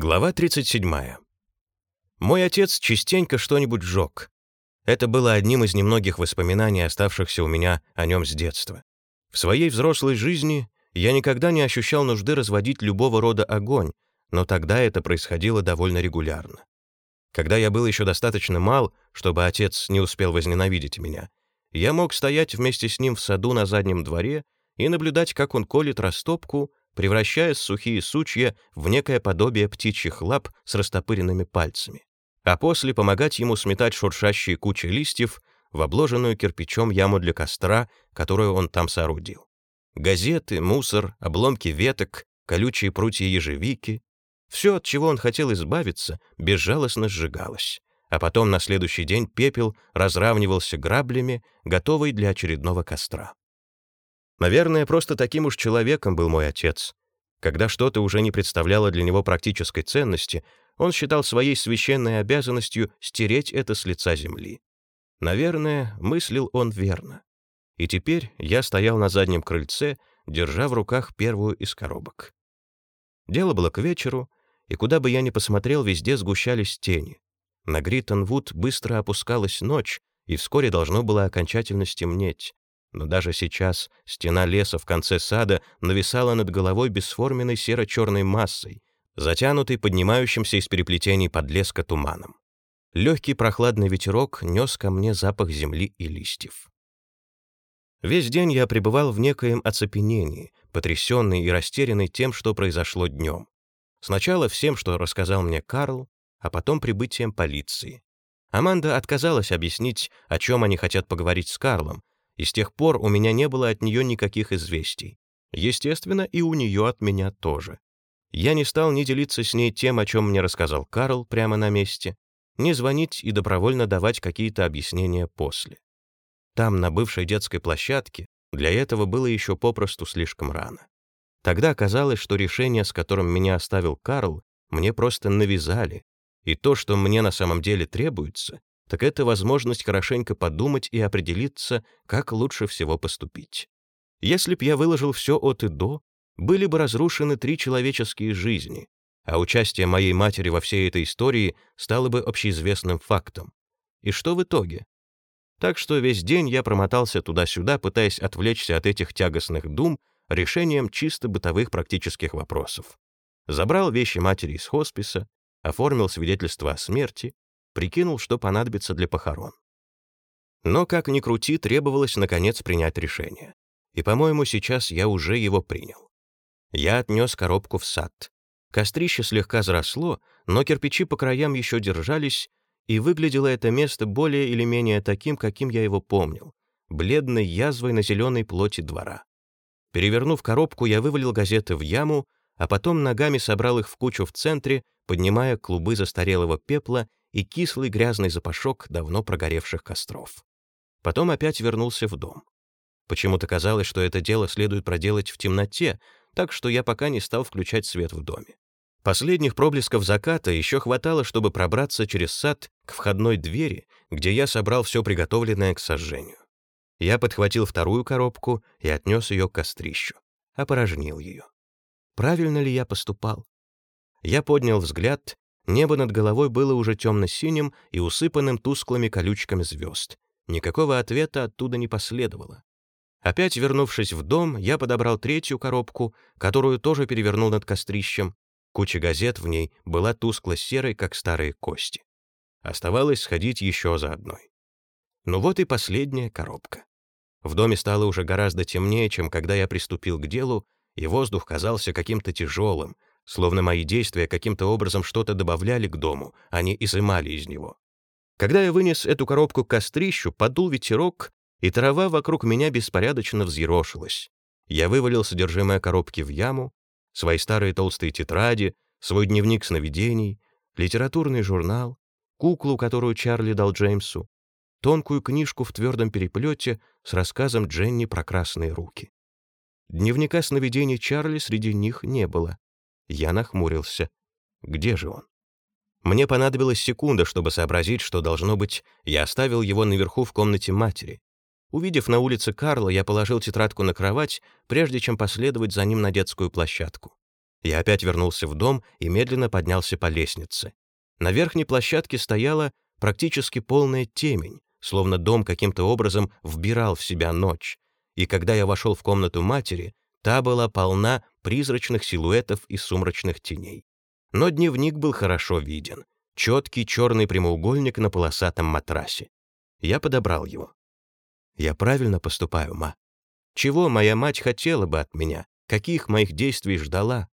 Глава 37. Мой отец частенько что-нибудь сжег. Это было одним из немногих воспоминаний, оставшихся у меня о нем с детства. В своей взрослой жизни я никогда не ощущал нужды разводить любого рода огонь, но тогда это происходило довольно регулярно. Когда я был еще достаточно мал, чтобы отец не успел возненавидеть меня, я мог стоять вместе с ним в саду на заднем дворе и наблюдать, как он колет растопку, превращая сухие сучья в некое подобие птичьих лап с растопыренными пальцами, а после помогать ему сметать шуршащие кучи листьев в обложенную кирпичом яму для костра, которую он там соорудил. Газеты, мусор, обломки веток, колючие прутья ежевики — все, от чего он хотел избавиться, безжалостно сжигалось, а потом на следующий день пепел разравнивался граблями, готовый для очередного костра. Наверное, просто таким уж человеком был мой отец. Когда что-то уже не представляло для него практической ценности, он считал своей священной обязанностью стереть это с лица земли. Наверное, мыслил он верно. И теперь я стоял на заднем крыльце, держа в руках первую из коробок. Дело было к вечеру, и куда бы я ни посмотрел, везде сгущались тени. На Гриттон-Вуд быстро опускалась ночь, и вскоре должно было окончательно стемнеть. Но даже сейчас стена леса в конце сада нависала над головой бесформенной серо-черной массой, затянутой поднимающимся из переплетений подлеска туманом. Легкий прохладный ветерок нес ко мне запах земли и листьев. Весь день я пребывал в некоем оцепенении, потрясенный и растерянный тем, что произошло днем. Сначала всем, что рассказал мне Карл, а потом прибытием полиции. Аманда отказалась объяснить, о чем они хотят поговорить с Карлом, и с тех пор у меня не было от нее никаких известий. Естественно, и у нее от меня тоже. Я не стал ни делиться с ней тем, о чем мне рассказал Карл прямо на месте, ни звонить и добровольно давать какие-то объяснения после. Там, на бывшей детской площадке, для этого было еще попросту слишком рано. Тогда казалось, что решение, с которым меня оставил Карл, мне просто навязали, и то, что мне на самом деле требуется, так это возможность хорошенько подумать и определиться, как лучше всего поступить. Если б я выложил все от и до, были бы разрушены три человеческие жизни, а участие моей матери во всей этой истории стало бы общеизвестным фактом. И что в итоге? Так что весь день я промотался туда-сюда, пытаясь отвлечься от этих тягостных дум решением чисто бытовых практических вопросов. Забрал вещи матери из хосписа, оформил свидетельство о смерти, прикинул, что понадобится для похорон. Но, как ни крути, требовалось, наконец, принять решение. И, по-моему, сейчас я уже его принял. Я отнес коробку в сад. Кострище слегка заросло, но кирпичи по краям еще держались, и выглядело это место более или менее таким, каким я его помнил, бледной язвой на зеленой плоти двора. Перевернув коробку, я вывалил газеты в яму, а потом ногами собрал их в кучу в центре, поднимая клубы застарелого пепла и кислый грязный запашок давно прогоревших костров. Потом опять вернулся в дом. Почему-то казалось, что это дело следует проделать в темноте, так что я пока не стал включать свет в доме. Последних проблесков заката еще хватало, чтобы пробраться через сад к входной двери, где я собрал все приготовленное к сожжению. Я подхватил вторую коробку и отнес ее к кострищу, опорожнил ее. Правильно ли я поступал? Я поднял взгляд Небо над головой было уже темно-синим и усыпанным тусклыми колючками звезд. Никакого ответа оттуда не последовало. Опять вернувшись в дом, я подобрал третью коробку, которую тоже перевернул над кострищем. Куча газет в ней была тускло-серой, как старые кости. Оставалось сходить еще за одной. Ну вот и последняя коробка. В доме стало уже гораздо темнее, чем когда я приступил к делу, и воздух казался каким-то тяжелым, словно мои действия каким-то образом что-то добавляли к дому, а не изымали из него. Когда я вынес эту коробку к кострищу, подул ветерок, и трава вокруг меня беспорядочно взъерошилась. Я вывалил содержимое коробки в яму, свои старые толстые тетради, свой дневник сновидений, литературный журнал, куклу, которую Чарли дал Джеймсу, тонкую книжку в твердом переплете с рассказом Дженни про красные руки. Дневника сновидений Чарли среди них не было. Я нахмурился. Где же он? Мне понадобилась секунда, чтобы сообразить, что, должно быть, я оставил его наверху в комнате матери. Увидев на улице Карла, я положил тетрадку на кровать, прежде чем последовать за ним на детскую площадку. Я опять вернулся в дом и медленно поднялся по лестнице. На верхней площадке стояла практически полная темень, словно дом каким-то образом вбирал в себя ночь. И когда я вошел в комнату матери, та была полна призрачных силуэтов и сумрачных теней. Но дневник был хорошо виден. Четкий черный прямоугольник на полосатом матрасе. Я подобрал его. Я правильно поступаю, ма. Чего моя мать хотела бы от меня? Каких моих действий ждала?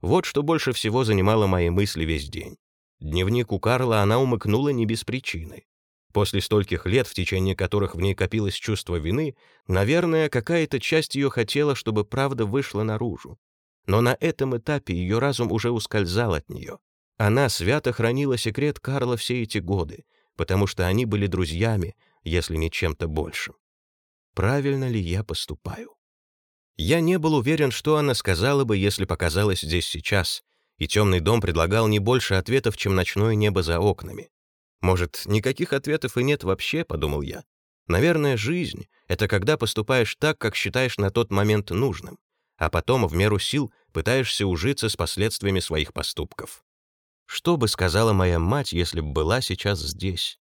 Вот что больше всего занимало мои мысли весь день. Дневник у Карла она умыкнула не без причины. После стольких лет, в течение которых в ней копилось чувство вины, наверное, какая-то часть ее хотела, чтобы правда вышла наружу. Но на этом этапе ее разум уже ускользал от нее. Она свято хранила секрет Карла все эти годы, потому что они были друзьями, если не чем-то большим. Правильно ли я поступаю? Я не был уверен, что она сказала бы, если показалась здесь сейчас, и темный дом предлагал не больше ответов, чем ночное небо за окнами. Может, никаких ответов и нет вообще, подумал я. Наверное, жизнь — это когда поступаешь так, как считаешь на тот момент нужным, а потом в меру сил пытаешься ужиться с последствиями своих поступков. Что бы сказала моя мать, если бы была сейчас здесь?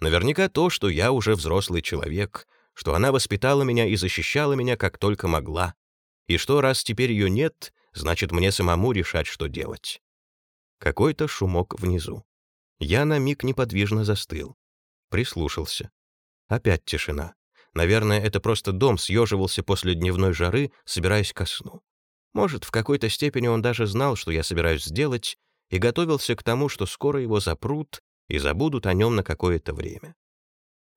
Наверняка то, что я уже взрослый человек, что она воспитала меня и защищала меня как только могла, и что раз теперь ее нет, значит мне самому решать, что делать. Какой-то шумок внизу. Я на миг неподвижно застыл. Прислушался. Опять тишина. Наверное, это просто дом съеживался после дневной жары, собираясь ко сну. Может, в какой-то степени он даже знал, что я собираюсь сделать, и готовился к тому, что скоро его запрут и забудут о нем на какое-то время.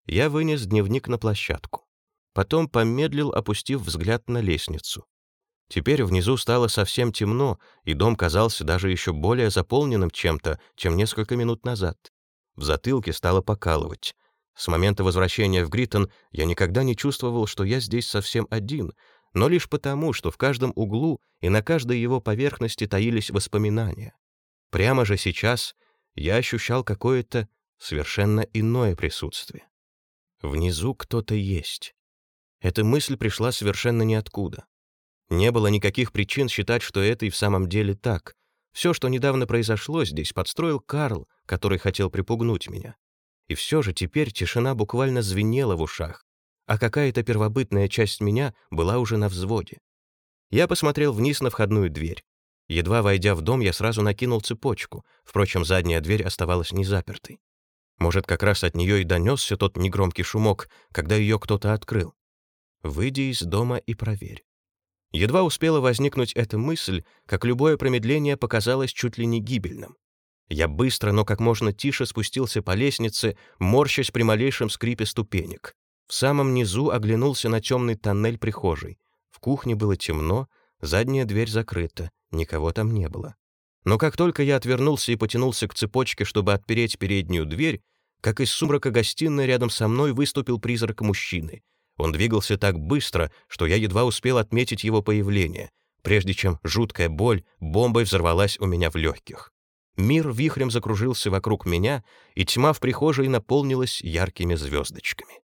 Я вынес дневник на площадку. Потом помедлил, опустив взгляд на лестницу. Теперь внизу стало совсем темно, и дом казался даже еще более заполненным чем-то, чем несколько минут назад. В затылке стало покалывать. С момента возвращения в Гриттон я никогда не чувствовал, что я здесь совсем один, но лишь потому, что в каждом углу и на каждой его поверхности таились воспоминания. Прямо же сейчас я ощущал какое-то совершенно иное присутствие. Внизу кто-то есть. Эта мысль пришла совершенно ниоткуда. Не было никаких причин считать, что это и в самом деле так. Все, что недавно произошло здесь, подстроил Карл, который хотел припугнуть меня. И все же теперь тишина буквально звенела в ушах, а какая-то первобытная часть меня была уже на взводе. Я посмотрел вниз на входную дверь. Едва войдя в дом, я сразу накинул цепочку, впрочем, задняя дверь оставалась незапертой. Может, как раз от нее и донесся тот негромкий шумок, когда ее кто-то открыл. Выйди из дома и проверь. Едва успела возникнуть эта мысль, как любое промедление показалось чуть ли не гибельным. Я быстро, но как можно тише спустился по лестнице, морщась при малейшем скрипе ступенек. В самом низу оглянулся на темный тоннель прихожей. В кухне было темно, задняя дверь закрыта, никого там не было. Но как только я отвернулся и потянулся к цепочке, чтобы отпереть переднюю дверь, как из сумрака гостиной рядом со мной выступил призрак мужчины, он двигался так быстро, что я едва успел отметить его появление, прежде чем жуткая боль бомбой взорвалась у меня в легких. Мир вихрем закружился вокруг меня, и тьма в прихожей наполнилась яркими звездочками.